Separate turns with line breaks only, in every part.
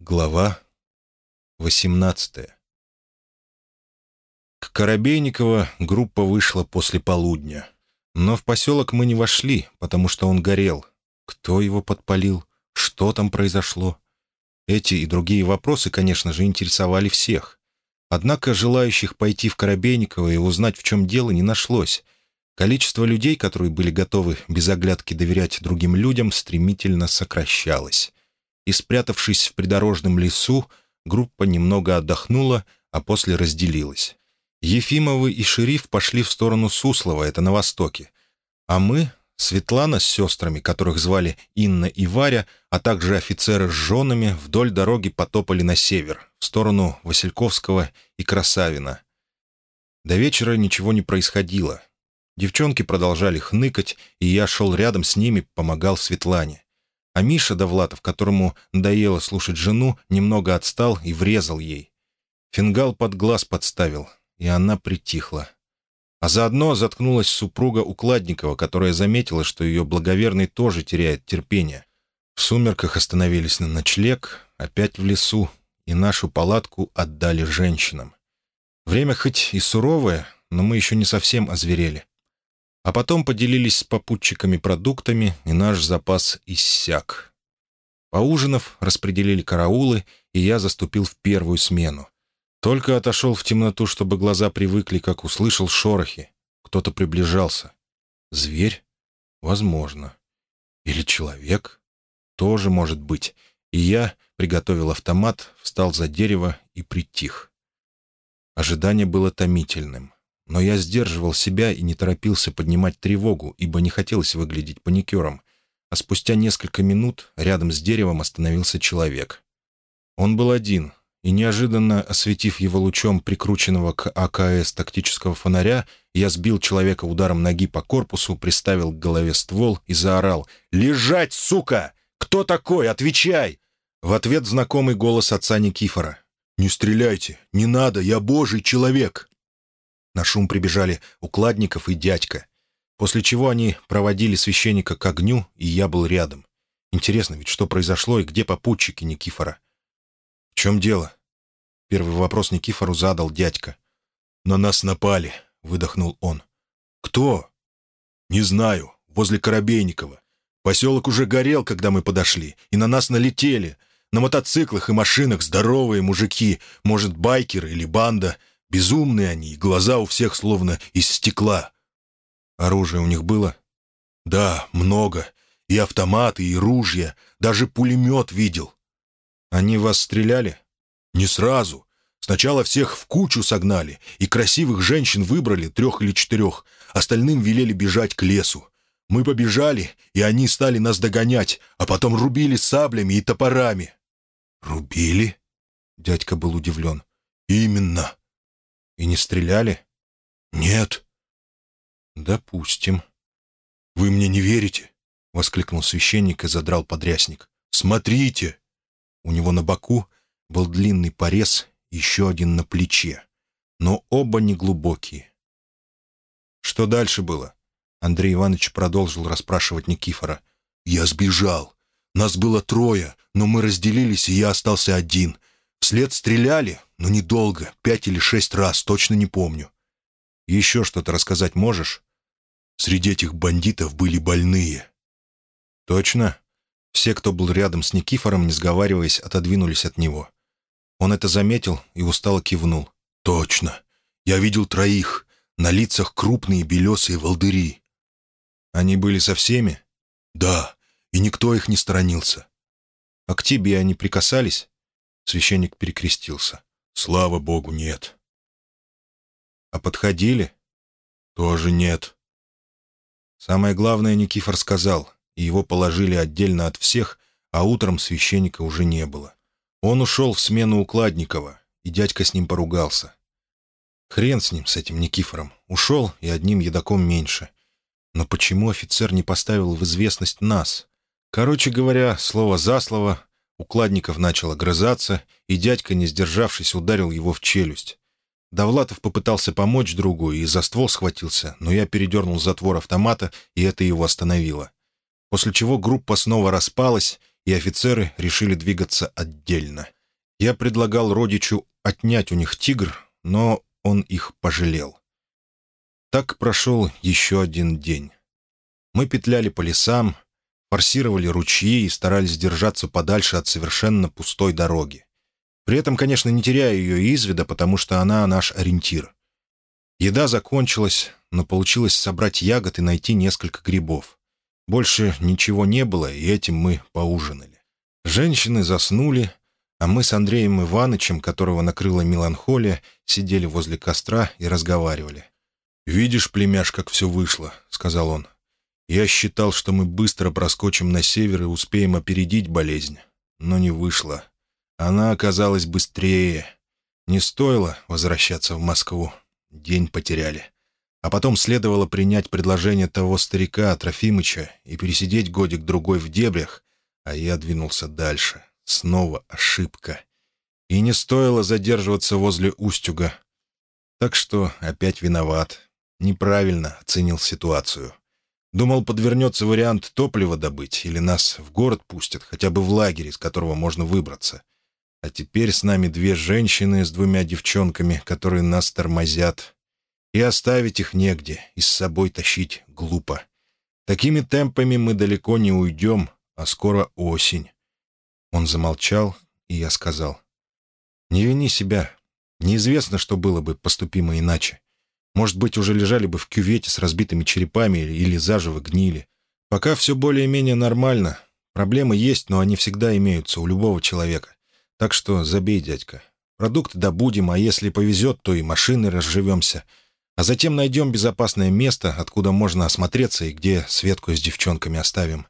Глава 18 К Коробейниково группа вышла после полудня. Но в поселок мы не вошли, потому что он горел. Кто его подпалил? Что там произошло? Эти и другие вопросы, конечно же, интересовали всех. Однако желающих пойти в Коробейниково и узнать, в чем дело, не нашлось. Количество людей, которые были готовы без оглядки доверять другим людям, стремительно сокращалось и, спрятавшись в придорожном лесу, группа немного отдохнула, а после разделилась. Ефимовы и шериф пошли в сторону Суслова, это на востоке. А мы, Светлана с сестрами, которых звали Инна и Варя, а также офицеры с женами, вдоль дороги потопали на север, в сторону Васильковского и Красавина. До вечера ничего не происходило. Девчонки продолжали хныкать, и я шел рядом с ними, помогал Светлане. А Миша Довлатов, которому надоело слушать жену, немного отстал и врезал ей. Фингал под глаз подставил, и она притихла. А заодно заткнулась супруга Укладникова, которая заметила, что ее благоверный тоже теряет терпение. В сумерках остановились на ночлег, опять в лесу, и нашу палатку отдали женщинам. Время хоть и суровое, но мы еще не совсем озверели. А потом поделились с попутчиками продуктами, и наш запас иссяк. Поужинав, распределили караулы, и я заступил в первую смену. Только отошел в темноту, чтобы глаза привыкли, как услышал шорохи. Кто-то приближался. Зверь? Возможно. Или человек? Тоже может быть. И я приготовил автомат, встал за дерево и притих. Ожидание было томительным. Но я сдерживал себя и не торопился поднимать тревогу, ибо не хотелось выглядеть паникером. А спустя несколько минут рядом с деревом остановился человек. Он был один, и неожиданно осветив его лучом прикрученного к АКС тактического фонаря, я сбил человека ударом ноги по корпусу, приставил к голове ствол и заорал «Лежать, сука! Кто такой? Отвечай!» В ответ знакомый голос отца Никифора. «Не стреляйте! Не надо! Я божий человек!» На шум прибежали укладников и дядька. После чего они проводили священника к огню, и я был рядом. Интересно ведь, что произошло и где попутчики Никифора? «В чем дело?» Первый вопрос Никифору задал дядька. «На нас напали», — выдохнул он. «Кто?» «Не знаю. Возле Коробейникова. Поселок уже горел, когда мы подошли, и на нас налетели. На мотоциклах и машинах здоровые мужики, может, байкеры или банда. Безумные они, глаза у всех словно из стекла. Оружие у них было? Да, много. И автоматы, и ружья. Даже пулемет видел. Они вас стреляли? Не сразу. Сначала всех в кучу согнали, и красивых женщин выбрали, трех или четырех. Остальным велели бежать к лесу. Мы побежали, и они стали нас догонять, а потом рубили саблями и топорами. «Рубили?» Дядька был удивлен. «Именно. И не стреляли? Нет. Допустим. Вы мне не верите? Воскликнул священник и задрал подрясник. Смотрите! У него на боку был длинный порез, еще один на плече. Но оба неглубокие. Что дальше было? Андрей Иванович продолжил расспрашивать Никифора. «Я сбежал. Нас было трое, но мы разделились, и я остался один. Вслед стреляли, но недолго, пять или шесть раз, точно не помню. Еще что-то рассказать можешь? Среди этих бандитов были больные. Точно? Все, кто был рядом с Никифором, не сговариваясь, отодвинулись от него. Он это заметил и устало кивнул. «Точно. Я видел троих. На лицах крупные белесые волдыри». «Они были со всеми?» «Да, и никто их не сторонился». «А к тебе они прикасались?» Священник перекрестился. «Слава Богу, нет». «А подходили?» «Тоже нет». Самое главное Никифор сказал, и его положили отдельно от всех, а утром священника уже не было. Он ушел в смену Укладникова, и дядька с ним поругался. Хрен с ним, с этим Никифором. Ушел, и одним едоком меньше. Но почему офицер не поставил в известность нас? Короче говоря, слово за слово, Укладников начал огрызаться, и дядька, не сдержавшись, ударил его в челюсть. Довлатов попытался помочь другу и за ствол схватился, но я передернул затвор автомата, и это его остановило. После чего группа снова распалась, и офицеры решили двигаться отдельно. Я предлагал родичу отнять у них «Тигр», но он их пожалел. Так прошел еще один день. Мы петляли по лесам, форсировали ручьи и старались держаться подальше от совершенно пустой дороги. При этом, конечно, не теряя ее из вида, потому что она наш ориентир. Еда закончилась, но получилось собрать ягод и найти несколько грибов. Больше ничего не было, и этим мы поужинали. Женщины заснули, а мы с Андреем Иванычем, которого накрыла меланхолия, сидели возле костра и разговаривали. «Видишь, племяш, как все вышло», — сказал он. «Я считал, что мы быстро проскочим на север и успеем опередить болезнь. Но не вышло. Она оказалась быстрее. Не стоило возвращаться в Москву. День потеряли. А потом следовало принять предложение того старика, Трофимыча, и пересидеть годик-другой в дебрях, а я двинулся дальше. Снова ошибка. И не стоило задерживаться возле Устюга. Так что опять виноват. Неправильно оценил ситуацию. Думал, подвернется вариант топлива добыть, или нас в город пустят, хотя бы в лагерь, из которого можно выбраться. А теперь с нами две женщины с двумя девчонками, которые нас тормозят. И оставить их негде, и с собой тащить глупо. Такими темпами мы далеко не уйдем, а скоро осень. Он замолчал, и я сказал. «Не вини себя. Неизвестно, что было бы, поступимо иначе. Может быть, уже лежали бы в кювете с разбитыми черепами или заживо гнили. Пока все более-менее нормально. Проблемы есть, но они всегда имеются у любого человека. Так что забей, дядька. Продукты добудем, а если повезет, то и машины разживемся. А затем найдем безопасное место, откуда можно осмотреться и где Светку с девчонками оставим.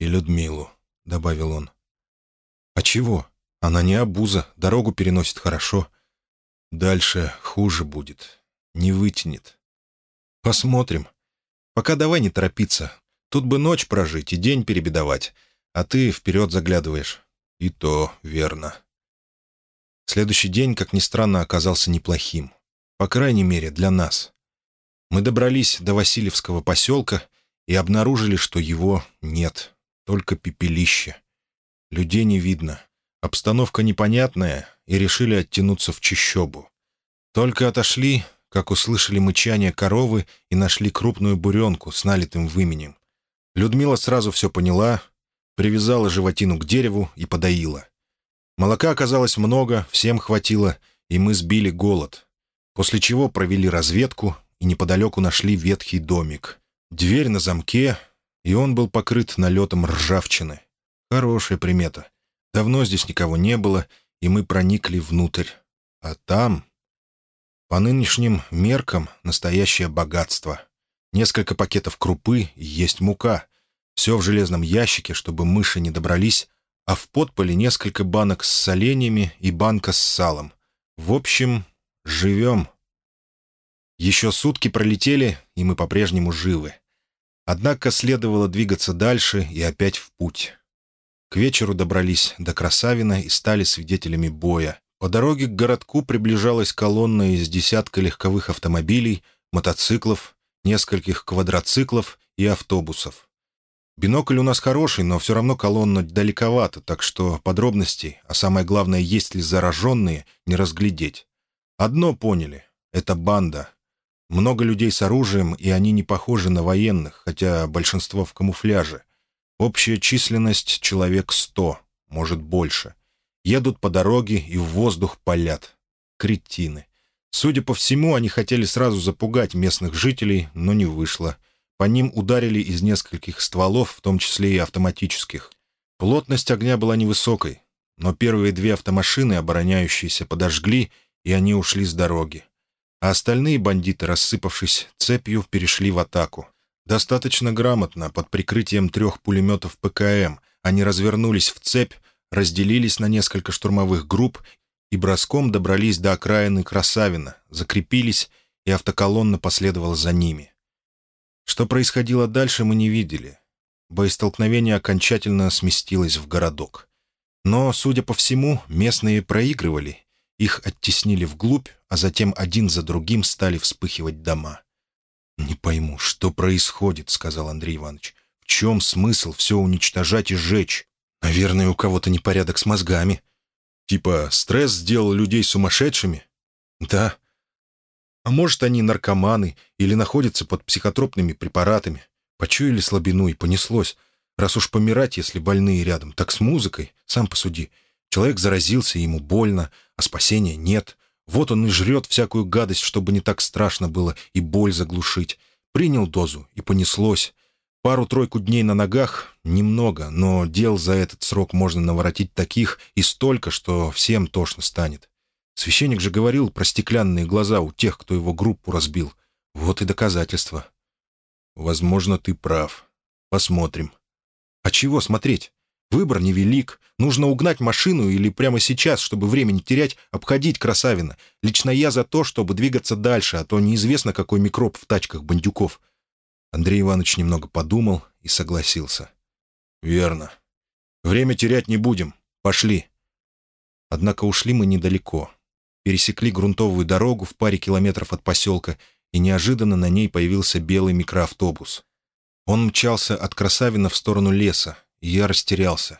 И Людмилу, — добавил он. «А чего? Она не обуза, дорогу переносит хорошо. Дальше хуже будет. Не вытянет. Посмотрим. Пока давай не торопиться. Тут бы ночь прожить и день перебедовать, а ты вперед заглядываешь. И то верно». Следующий день, как ни странно, оказался неплохим. По крайней мере, для нас. Мы добрались до Васильевского поселка и обнаружили, что его нет, только пепелище. Людей не видно. Обстановка непонятная, и решили оттянуться в чищобу. Только отошли, как услышали мычание коровы и нашли крупную буренку с налитым выменем. Людмила сразу все поняла, привязала животину к дереву и подоила. Молока оказалось много, всем хватило, и мы сбили голод. После чего провели разведку и неподалеку нашли ветхий домик. Дверь на замке, и он был покрыт налетом ржавчины. Хорошая примета. Давно здесь никого не было, и мы проникли внутрь. А там... По нынешним меркам настоящее богатство. Несколько пакетов крупы и есть мука. Все в железном ящике, чтобы мыши не добрались, а в подполе несколько банок с соленьями и банка с салом. В общем, живем. Еще сутки пролетели, и мы по-прежнему живы. Однако следовало двигаться дальше и опять в путь. К вечеру добрались до Красавина и стали свидетелями боя. По дороге к городку приближалась колонна из десятка легковых автомобилей, мотоциклов, нескольких квадроциклов и автобусов. Бинокль у нас хороший, но все равно колонна далековато, так что подробностей, а самое главное, есть ли зараженные, не разглядеть. Одно поняли — это банда. Много людей с оружием, и они не похожи на военных, хотя большинство в камуфляже — Общая численность — человек сто, может больше. Едут по дороге и в воздух палят. Кретины. Судя по всему, они хотели сразу запугать местных жителей, но не вышло. По ним ударили из нескольких стволов, в том числе и автоматических. Плотность огня была невысокой, но первые две автомашины, обороняющиеся, подожгли, и они ушли с дороги. А остальные бандиты, рассыпавшись цепью, перешли в атаку. Достаточно грамотно, под прикрытием трех пулеметов ПКМ, они развернулись в цепь, разделились на несколько штурмовых групп и броском добрались до окраины Красавина, закрепились, и автоколонна последовала за ними. Что происходило дальше, мы не видели. Боестолкновение окончательно сместилось в городок. Но, судя по всему, местные проигрывали. Их оттеснили вглубь, а затем один за другим стали вспыхивать дома. «Не пойму, что происходит», — сказал Андрей Иванович. «В чем смысл все уничтожать и сжечь? Наверное, у кого-то непорядок с мозгами. Типа стресс сделал людей сумасшедшими? Да. А может, они наркоманы или находятся под психотропными препаратами. Почуяли слабину и понеслось. Раз уж помирать, если больные рядом, так с музыкой, сам посуди. Человек заразился, ему больно, а спасения нет. Вот он и жрет всякую гадость, чтобы не так страшно было и боль заглушить. Принял дозу, и понеслось. Пару-тройку дней на ногах — немного, но дел за этот срок можно наворотить таких и столько, что всем тошно станет. Священник же говорил про стеклянные глаза у тех, кто его группу разбил. Вот и доказательство. Возможно, ты прав. Посмотрим. А чего смотреть? Выбор невелик. Нужно угнать машину или прямо сейчас, чтобы времени терять, обходить красавина. Лично я за то, чтобы двигаться дальше, а то неизвестно, какой микроб в тачках бандюков. Андрей Иванович немного подумал и согласился. «Верно. Время терять не будем. Пошли». Однако ушли мы недалеко. Пересекли грунтовую дорогу в паре километров от поселка, и неожиданно на ней появился белый микроавтобус. Он мчался от Красавина в сторону леса, и я растерялся.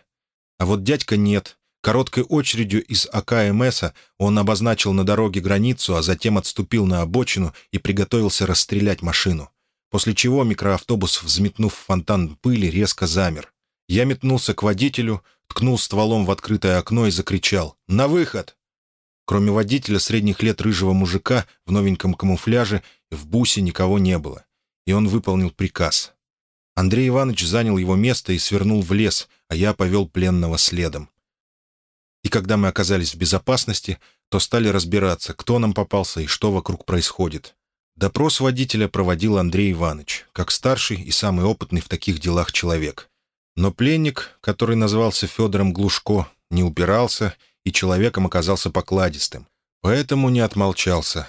А вот дядька нет. Короткой очередью из АКМСа он обозначил на дороге границу, а затем отступил на обочину и приготовился расстрелять машину. После чего микроавтобус, взметнув фонтан пыли, резко замер. Я метнулся к водителю, ткнул стволом в открытое окно и закричал «На выход!». Кроме водителя средних лет рыжего мужика в новеньком камуфляже в бусе никого не было. И он выполнил приказ. Андрей Иванович занял его место и свернул в лес, а я повел пленного следом. И когда мы оказались в безопасности, то стали разбираться, кто нам попался и что вокруг происходит. Допрос водителя проводил Андрей Иванович, как старший и самый опытный в таких делах человек. Но пленник, который назвался Федором Глушко, не упирался и человеком оказался покладистым, поэтому не отмолчался.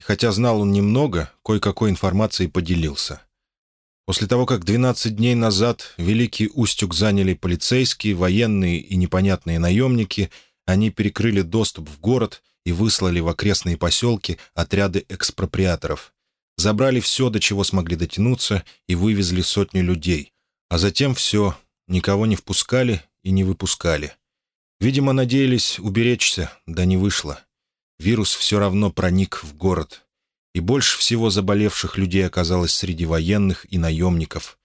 Хотя знал он немного, кое-какой информацией поделился. После того, как 12 дней назад Великий Устюг заняли полицейские, военные и непонятные наемники, они перекрыли доступ в город и выслали в окрестные поселки отряды экспроприаторов. Забрали все, до чего смогли дотянуться, и вывезли сотни людей. А затем все, никого не впускали и не выпускали. Видимо, надеялись уберечься, да не вышло. Вирус все равно проник в город и больше всего заболевших людей оказалось среди военных и наемников.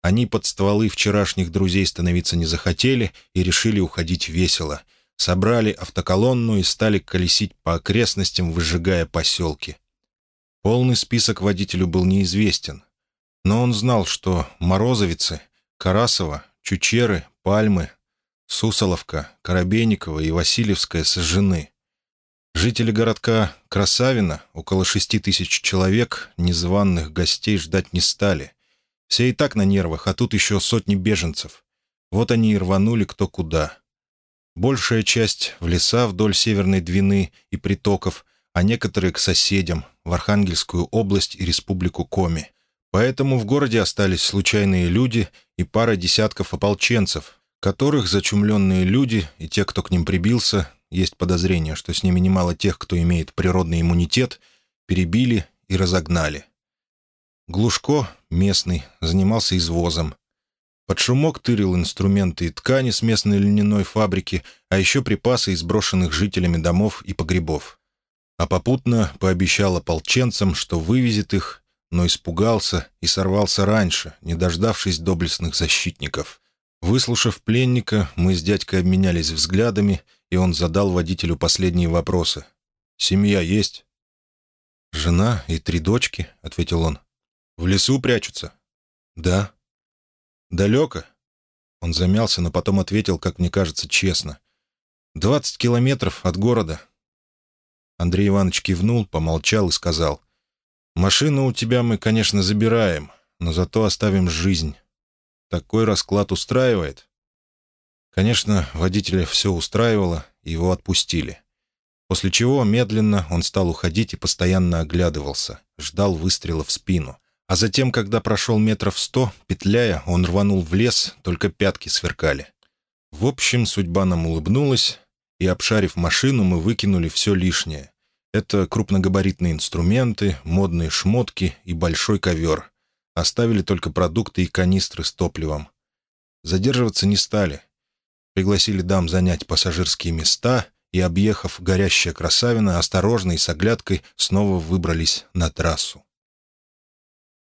Они под стволы вчерашних друзей становиться не захотели и решили уходить весело. Собрали автоколонну и стали колесить по окрестностям, выжигая поселки. Полный список водителю был неизвестен. Но он знал, что Морозовицы, Карасова, Чучеры, Пальмы, Сусоловка, Коробейникова и Васильевская сожжены. Жители городка Красавина, около шести тысяч человек, незваных гостей ждать не стали. Все и так на нервах, а тут еще сотни беженцев. Вот они и рванули кто куда. Большая часть в леса вдоль Северной Двины и притоков, а некоторые к соседям, в Архангельскую область и республику Коми. Поэтому в городе остались случайные люди и пара десятков ополченцев, которых зачумленные люди и те, кто к ним прибился, есть подозрение, что с ними немало тех, кто имеет природный иммунитет, перебили и разогнали. Глушко, местный, занимался извозом. Под шумок тырил инструменты и ткани с местной льняной фабрики, а еще припасы из брошенных жителями домов и погребов. А попутно пообещал ополченцам, что вывезет их, но испугался и сорвался раньше, не дождавшись доблестных защитников. Выслушав пленника, мы с дядькой обменялись взглядами — и он задал водителю последние вопросы. «Семья есть?» «Жена и три дочки», — ответил он. «В лесу прячутся?» «Да». «Далеко?» Он замялся, но потом ответил, как мне кажется, честно. «Двадцать километров от города». Андрей Иванович кивнул, помолчал и сказал. «Машину у тебя мы, конечно, забираем, но зато оставим жизнь. Такой расклад устраивает?» Конечно, водителя все устраивало, и его отпустили. После чего медленно он стал уходить и постоянно оглядывался, ждал выстрела в спину. А затем, когда прошел метров сто, петляя, он рванул в лес, только пятки сверкали. В общем, судьба нам улыбнулась, и, обшарив машину, мы выкинули все лишнее. Это крупногабаритные инструменты, модные шмотки и большой ковер. Оставили только продукты и канистры с топливом. Задерживаться не стали. пригласили дам занять пассажирские места и, объехав горящая красавина, осторожно и с оглядкой снова выбрались на трассу.